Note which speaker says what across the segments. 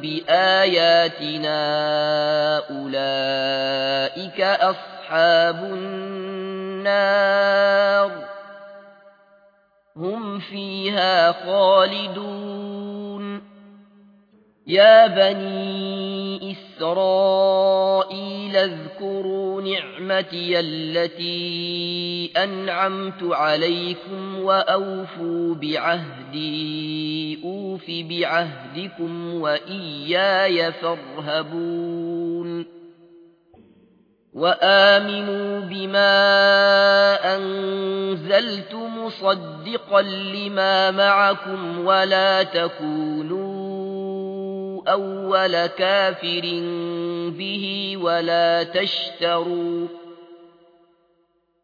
Speaker 1: بآياتنا أولئك أصحاب النار هم فيها خالدون يا بني إسرائيل اذكروا نعمتي التي أنعمت عليكم وأوفوا بعهدي أوف بعهدكم وإياي فارهبون. وآمنوا بما أنزلت مصدقا لما معكم ولا تكونوا أول كافر به ولا تشتروا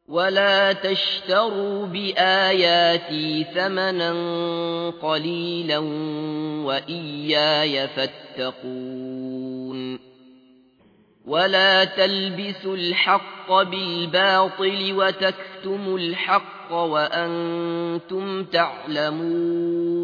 Speaker 1: ولا تشتروا بآياتي ثمنا قليلا وإياي فاتقون ولا تلبسوا الحق بالباطل وتكتموا الحق وأنتم تعلمون